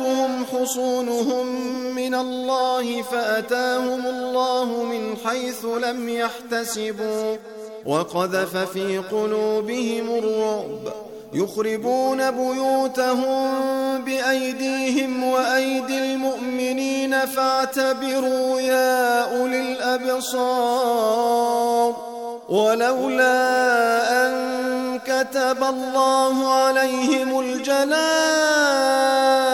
مانعتهم حصونهم من الله فأتاهم الله من حيث لم يحتسبوا وقذف في قلوبهم الرعب يخربون بيوتهم بأيديهم وأيدي المؤمنين فاعتبروا يا أولي الأبصار ولولا أن كتب الله عليهم الجلاء لعذبهم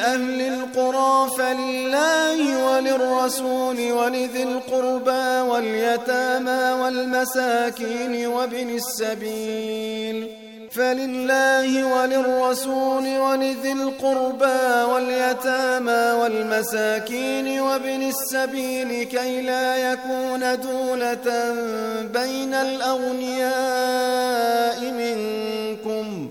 أهل القرى فلله وللرسول ولذي القربى واليتامى والمساكين وابن السبيل فلله وللرسول ولذي القربى واليتامى والمساكين وابن السبيل كي لا يكون دولة بين الأغنياء منكم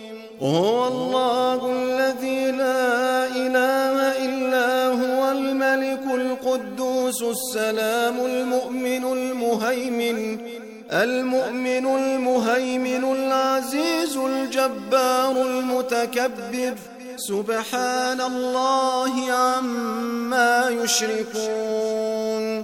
هو الله الذي لا إله إلا هو الملك القدوس السلام المؤمن المهيمن المؤمن المهيمن العزيز الجبار المتكبر. سبحان الله عما يشركون.